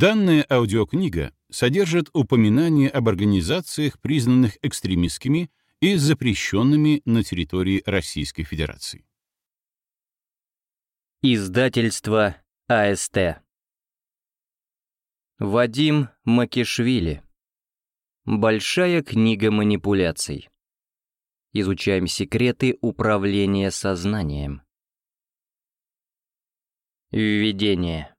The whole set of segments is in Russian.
Данная аудиокнига содержит упоминания об организациях, признанных экстремистскими и запрещенными на территории Российской Федерации. Издательство АСТ Вадим Макишвили. Большая книга манипуляций. Изучаем секреты управления сознанием. Введение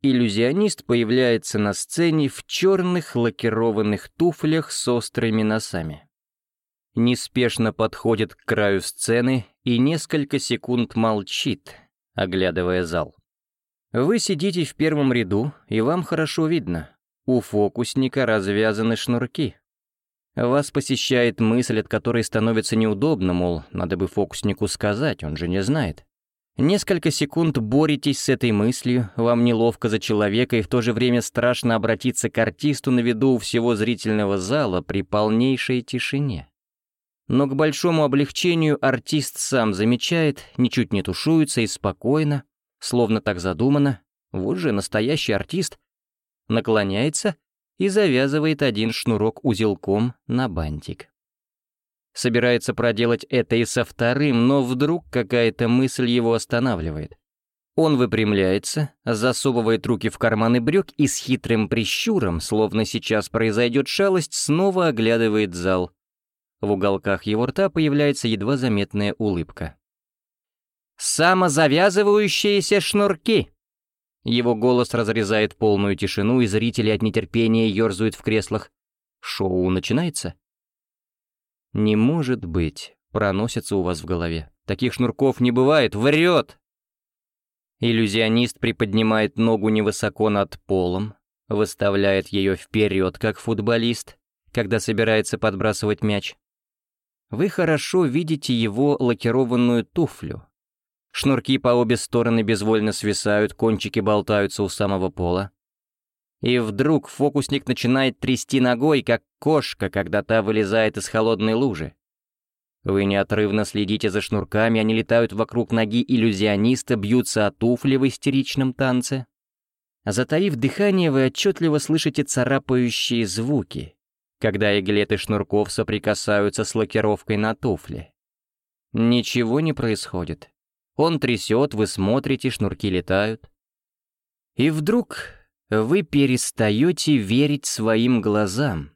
Иллюзионист появляется на сцене в черных лакированных туфлях с острыми носами. Неспешно подходит к краю сцены и несколько секунд молчит, оглядывая зал. Вы сидите в первом ряду, и вам хорошо видно. У фокусника развязаны шнурки. Вас посещает мысль, от которой становится неудобно, мол, надо бы фокуснику сказать, он же не знает. Несколько секунд боретесь с этой мыслью, вам неловко за человека и в то же время страшно обратиться к артисту на виду у всего зрительного зала при полнейшей тишине. Но к большому облегчению артист сам замечает, ничуть не тушуется и спокойно, словно так задумано, вот же настоящий артист, наклоняется и завязывает один шнурок узелком на бантик. Собирается проделать это и со вторым, но вдруг какая-то мысль его останавливает. Он выпрямляется, засовывает руки в карманы брюк и с хитрым прищуром, словно сейчас произойдет шалость, снова оглядывает зал. В уголках его рта появляется едва заметная улыбка. «Самозавязывающиеся шнурки!» Его голос разрезает полную тишину, и зрители от нетерпения ерзают в креслах. Шоу начинается. «Не может быть», — проносится у вас в голове. «Таких шнурков не бывает, врет!» Иллюзионист приподнимает ногу невысоко над полом, выставляет ее вперед, как футболист, когда собирается подбрасывать мяч. Вы хорошо видите его лакированную туфлю. Шнурки по обе стороны безвольно свисают, кончики болтаются у самого пола. И вдруг фокусник начинает трясти ногой, как кошка, когда та вылезает из холодной лужи. Вы неотрывно следите за шнурками, они летают вокруг ноги иллюзиониста, бьются о туфли в истеричном танце. Затаив дыхание, вы отчетливо слышите царапающие звуки, когда иглеты шнурков соприкасаются с лакировкой на туфле. Ничего не происходит. Он трясет, вы смотрите, шнурки летают. И вдруг вы перестаете верить своим глазам.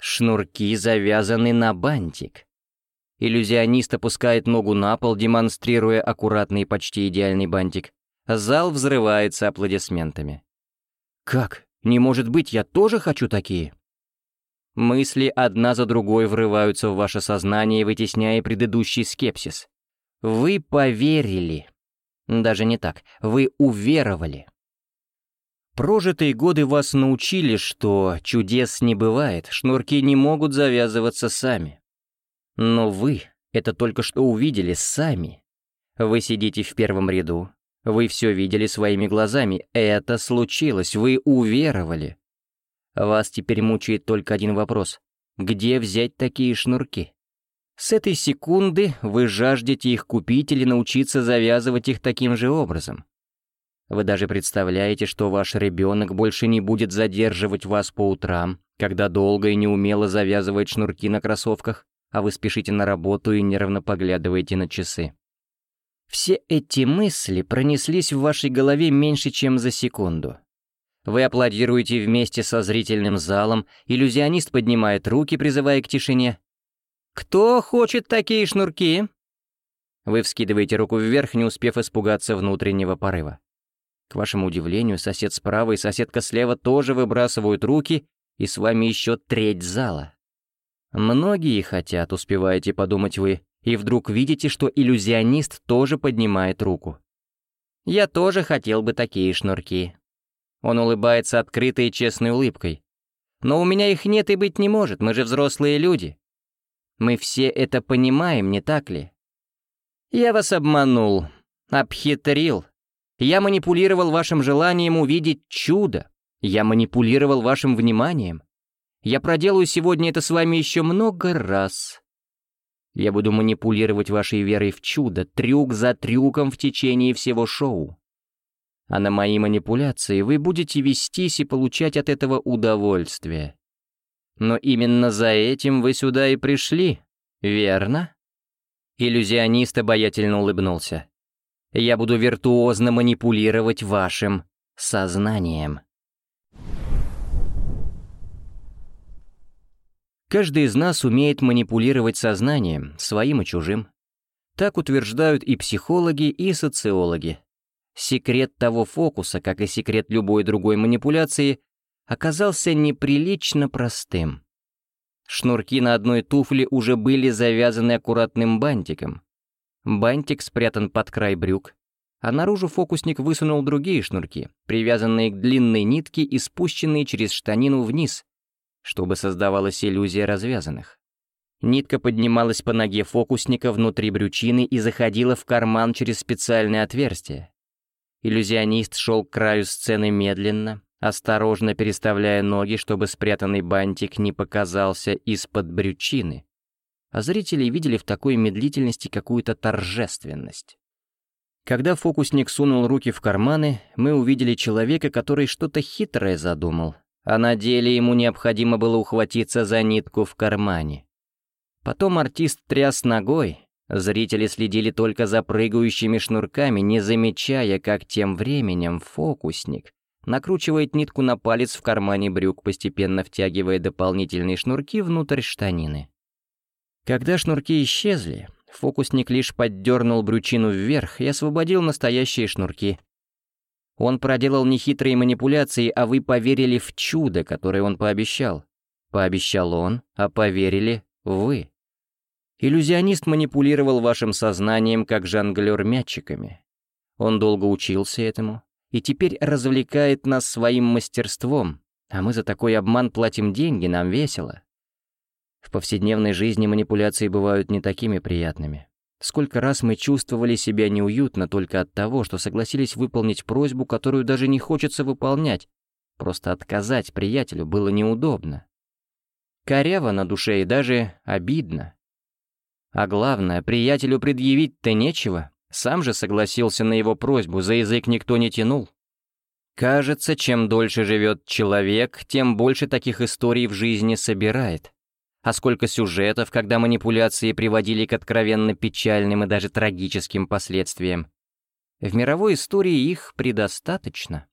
Шнурки завязаны на бантик. Иллюзионист опускает ногу на пол, демонстрируя аккуратный почти идеальный бантик. Зал взрывается аплодисментами. «Как? Не может быть, я тоже хочу такие?» Мысли одна за другой врываются в ваше сознание, вытесняя предыдущий скепсис. Вы поверили. Даже не так, вы уверовали. Прожитые годы вас научили, что чудес не бывает, шнурки не могут завязываться сами. Но вы это только что увидели сами. Вы сидите в первом ряду, вы все видели своими глазами, это случилось, вы уверовали. Вас теперь мучает только один вопрос. Где взять такие шнурки? С этой секунды вы жаждете их купить или научиться завязывать их таким же образом. Вы даже представляете, что ваш ребенок больше не будет задерживать вас по утрам, когда долго и неумело завязывает шнурки на кроссовках, а вы спешите на работу и нервно поглядываете на часы. Все эти мысли пронеслись в вашей голове меньше, чем за секунду. Вы аплодируете вместе со зрительным залом, иллюзионист поднимает руки, призывая к тишине. «Кто хочет такие шнурки?» Вы вскидываете руку вверх, не успев испугаться внутреннего порыва. К вашему удивлению, сосед справа и соседка слева тоже выбрасывают руки, и с вами еще треть зала. Многие хотят, успеваете подумать вы, и вдруг видите, что иллюзионист тоже поднимает руку. Я тоже хотел бы такие шнурки. Он улыбается открытой и честной улыбкой. Но у меня их нет и быть не может, мы же взрослые люди. Мы все это понимаем, не так ли? Я вас обманул, обхитрил, я манипулировал вашим желанием увидеть чудо. Я манипулировал вашим вниманием. Я проделаю сегодня это с вами еще много раз. Я буду манипулировать вашей верой в чудо, трюк за трюком в течение всего шоу. А на мои манипуляции вы будете вестись и получать от этого удовольствие. Но именно за этим вы сюда и пришли, верно?» Иллюзионист обаятельно улыбнулся. «Я буду виртуозно манипулировать вашим сознанием». Каждый из нас умеет манипулировать сознанием, своим и чужим. Так утверждают и психологи, и социологи. Секрет того фокуса, как и секрет любой другой манипуляции, оказался неприлично простым. Шнурки на одной туфле уже были завязаны аккуратным бантиком. Бантик спрятан под край брюк, а наружу фокусник высунул другие шнурки, привязанные к длинной нитке и спущенные через штанину вниз, чтобы создавалась иллюзия развязанных. Нитка поднималась по ноге фокусника внутри брючины и заходила в карман через специальное отверстие. Иллюзионист шел к краю сцены медленно, осторожно переставляя ноги, чтобы спрятанный бантик не показался из-под брючины. А зрители видели в такой медлительности какую-то торжественность. Когда фокусник сунул руки в карманы, мы увидели человека, который что-то хитрое задумал, а на деле ему необходимо было ухватиться за нитку в кармане. Потом артист тряс ногой, зрители следили только за прыгающими шнурками, не замечая, как тем временем фокусник накручивает нитку на палец в кармане брюк, постепенно втягивая дополнительные шнурки внутрь штанины. Когда шнурки исчезли, фокусник лишь поддернул брючину вверх и освободил настоящие шнурки. Он проделал нехитрые манипуляции, а вы поверили в чудо, которое он пообещал. Пообещал он, а поверили вы. Иллюзионист манипулировал вашим сознанием, как жонглер мячиками. Он долго учился этому, и теперь развлекает нас своим мастерством, а мы за такой обман платим деньги, нам весело. В повседневной жизни манипуляции бывают не такими приятными. Сколько раз мы чувствовали себя неуютно только от того, что согласились выполнить просьбу, которую даже не хочется выполнять. Просто отказать приятелю было неудобно. Коряво на душе и даже обидно. А главное, приятелю предъявить-то нечего, сам же согласился на его просьбу, за язык никто не тянул. Кажется, чем дольше живет человек, тем больше таких историй в жизни собирает. А сколько сюжетов, когда манипуляции приводили к откровенно печальным и даже трагическим последствиям. В мировой истории их предостаточно.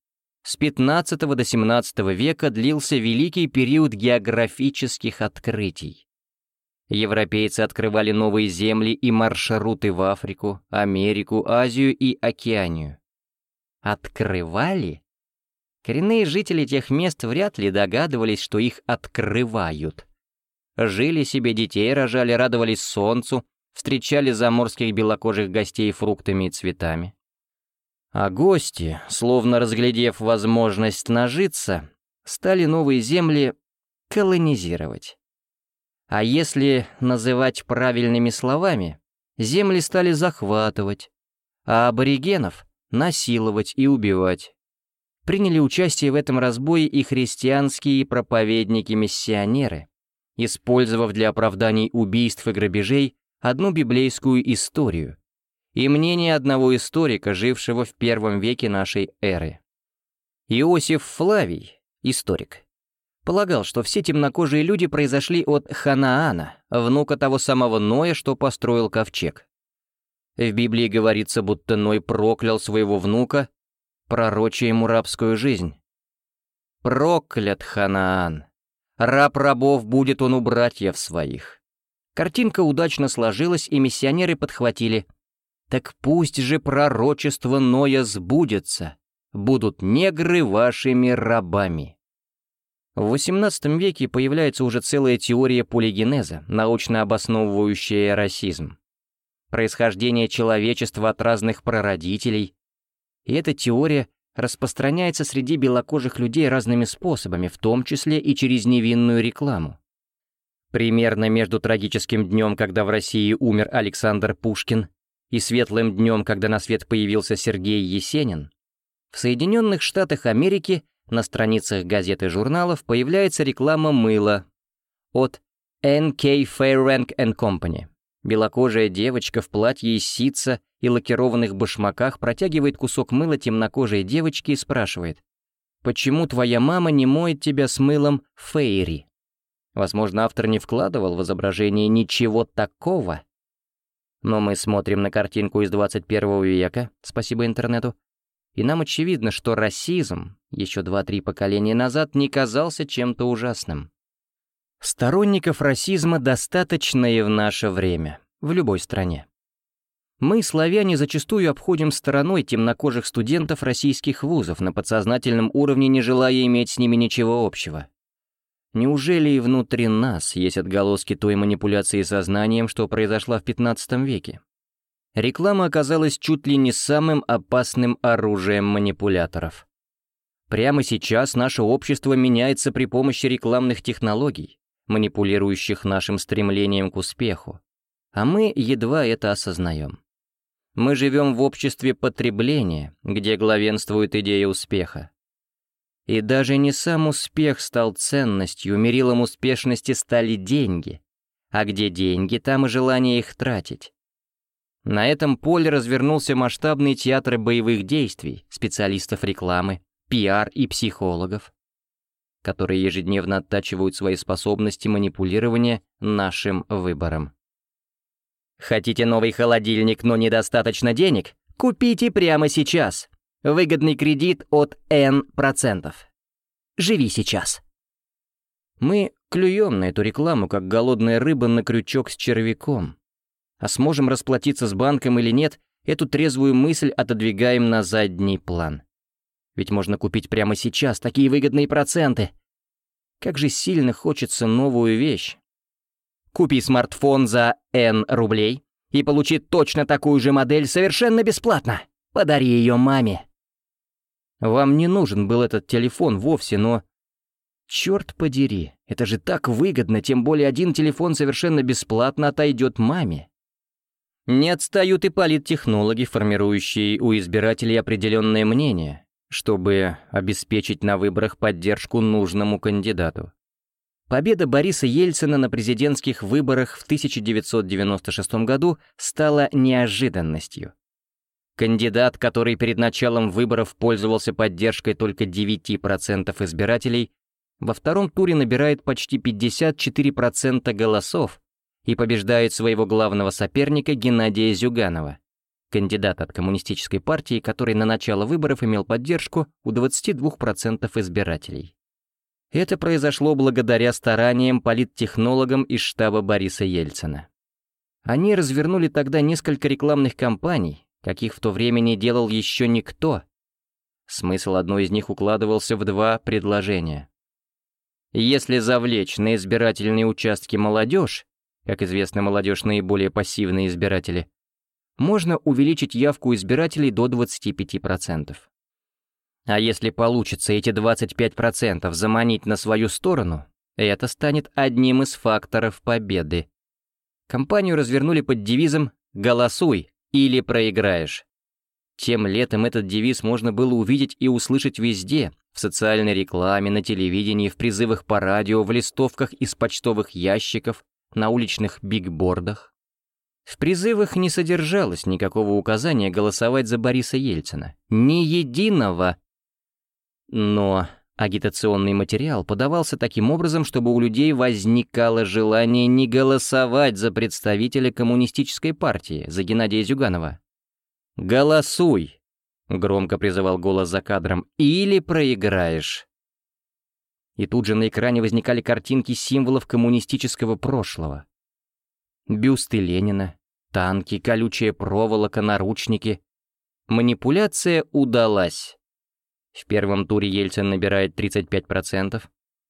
С 15 до 17 века длился великий период географических открытий. Европейцы открывали новые земли и маршруты в Африку, Америку, Азию и Океанию. Открывали? Коренные жители тех мест вряд ли догадывались, что их открывают. Жили себе, детей рожали, радовались солнцу, встречали заморских белокожих гостей фруктами и цветами. А гости, словно разглядев возможность нажиться, стали новые земли колонизировать. А если называть правильными словами, земли стали захватывать, а аборигенов насиловать и убивать. Приняли участие в этом разбое и христианские проповедники-миссионеры, использовав для оправданий убийств и грабежей одну библейскую историю и мнение одного историка, жившего в первом веке нашей эры. Иосиф Флавий, историк, Полагал, что все темнокожие люди произошли от Ханаана, внука того самого Ноя, что построил ковчег. В Библии говорится, будто Ной проклял своего внука, пророча ему рабскую жизнь. Проклят Ханаан! Раб рабов будет он у братьев своих. Картинка удачно сложилась, и миссионеры подхватили. Так пусть же пророчество Ноя сбудется, будут негры вашими рабами. В XVIII веке появляется уже целая теория полигенеза, научно обосновывающая расизм. Происхождение человечества от разных прародителей. И эта теория распространяется среди белокожих людей разными способами, в том числе и через невинную рекламу. Примерно между трагическим днем, когда в России умер Александр Пушкин, и светлым днем, когда на свет появился Сергей Есенин, в Соединенных Штатах Америки – на страницах газет и журналов появляется реклама мыла от NK Fairrank Company, Белокожая девочка в платье из ситца и лакированных башмаках протягивает кусок мыла темнокожей девочке и спрашивает, «Почему твоя мама не моет тебя с мылом Фейри?» Возможно, автор не вкладывал в изображение ничего такого. Но мы смотрим на картинку из 21 века, спасибо интернету, и нам очевидно, что расизм еще два-три поколения назад не казался чем-то ужасным. Сторонников расизма достаточно и в наше время, в любой стране. Мы, славяне, зачастую обходим стороной темнокожих студентов российских вузов, на подсознательном уровне не желая иметь с ними ничего общего. Неужели и внутри нас есть отголоски той манипуляции сознанием, что произошла в 15 веке? Реклама оказалась чуть ли не самым опасным оружием манипуляторов. Прямо сейчас наше общество меняется при помощи рекламных технологий, манипулирующих нашим стремлением к успеху, а мы едва это осознаем. Мы живем в обществе потребления, где главенствует идея успеха. И даже не сам успех стал ценностью, мерилом успешности стали деньги. А где деньги, там и желание их тратить. На этом поле развернулся масштабный театр боевых действий, специалистов рекламы, пиар и психологов, которые ежедневно оттачивают свои способности манипулирования нашим выбором. Хотите новый холодильник, но недостаточно денег? Купите прямо сейчас. Выгодный кредит от N%. Живи сейчас. Мы клюем на эту рекламу, как голодная рыба на крючок с червяком, а сможем расплатиться с банком или нет, эту трезвую мысль отодвигаем на задний план. Ведь можно купить прямо сейчас такие выгодные проценты. Как же сильно хочется новую вещь. Купи смартфон за N рублей и получи точно такую же модель совершенно бесплатно. Подари ее маме. Вам не нужен был этот телефон вовсе, но... Черт подери, это же так выгодно, тем более один телефон совершенно бесплатно отойдет маме. Не отстают и политтехнологи, формирующие у избирателей определенное мнение, чтобы обеспечить на выборах поддержку нужному кандидату. Победа Бориса Ельцина на президентских выборах в 1996 году стала неожиданностью. Кандидат, который перед началом выборов пользовался поддержкой только 9% избирателей, во втором туре набирает почти 54% голосов, и побеждает своего главного соперника Геннадия Зюганова, кандидата от коммунистической партии, который на начало выборов имел поддержку у 22% избирателей. Это произошло благодаря стараниям политтехнологам из штаба Бориса Ельцина. Они развернули тогда несколько рекламных кампаний, каких в то время не делал еще никто. Смысл одной из них укладывался в два предложения. Если завлечь на избирательные участки молодежь, как известно, молодежь наиболее пассивные избиратели, можно увеличить явку избирателей до 25%. А если получится эти 25% заманить на свою сторону, это станет одним из факторов победы. Компанию развернули под девизом «Голосуй или проиграешь». Тем летом этот девиз можно было увидеть и услышать везде, в социальной рекламе, на телевидении, в призывах по радио, в листовках из почтовых ящиков, на уличных бигбордах. В призывах не содержалось никакого указания голосовать за Бориса Ельцина. Ни единого. Но агитационный материал подавался таким образом, чтобы у людей возникало желание не голосовать за представителя коммунистической партии, за Геннадия Зюганова. «Голосуй!» — громко призывал голос за кадром. «Или проиграешь!» и тут же на экране возникали картинки символов коммунистического прошлого. Бюсты Ленина, танки, колючая проволока, наручники. Манипуляция удалась. В первом туре Ельцин набирает 35%,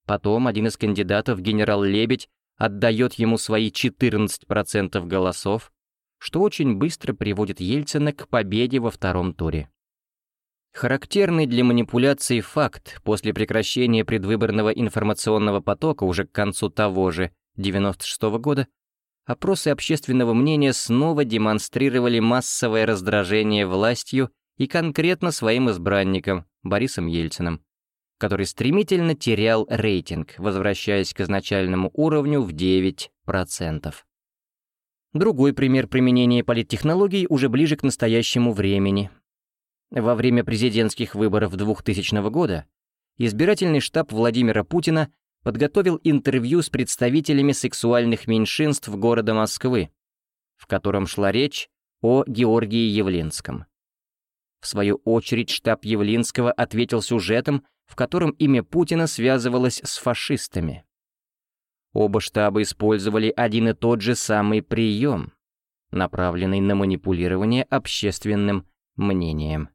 потом один из кандидатов, генерал Лебедь, отдает ему свои 14% голосов, что очень быстро приводит Ельцина к победе во втором туре. Характерный для манипуляции факт после прекращения предвыборного информационного потока уже к концу того же 96 -го года опросы общественного мнения снова демонстрировали массовое раздражение властью и конкретно своим избранником Борисом Ельциным, который стремительно терял рейтинг, возвращаясь к изначальному уровню в 9%. Другой пример применения политтехнологий уже ближе к настоящему времени. Во время президентских выборов 2000 года избирательный штаб Владимира Путина подготовил интервью с представителями сексуальных меньшинств города Москвы, в котором шла речь о Георгии Явленском. В свою очередь штаб Явлинского ответил сюжетом, в котором имя Путина связывалось с фашистами. Оба штаба использовали один и тот же самый прием, направленный на манипулирование общественным мнением.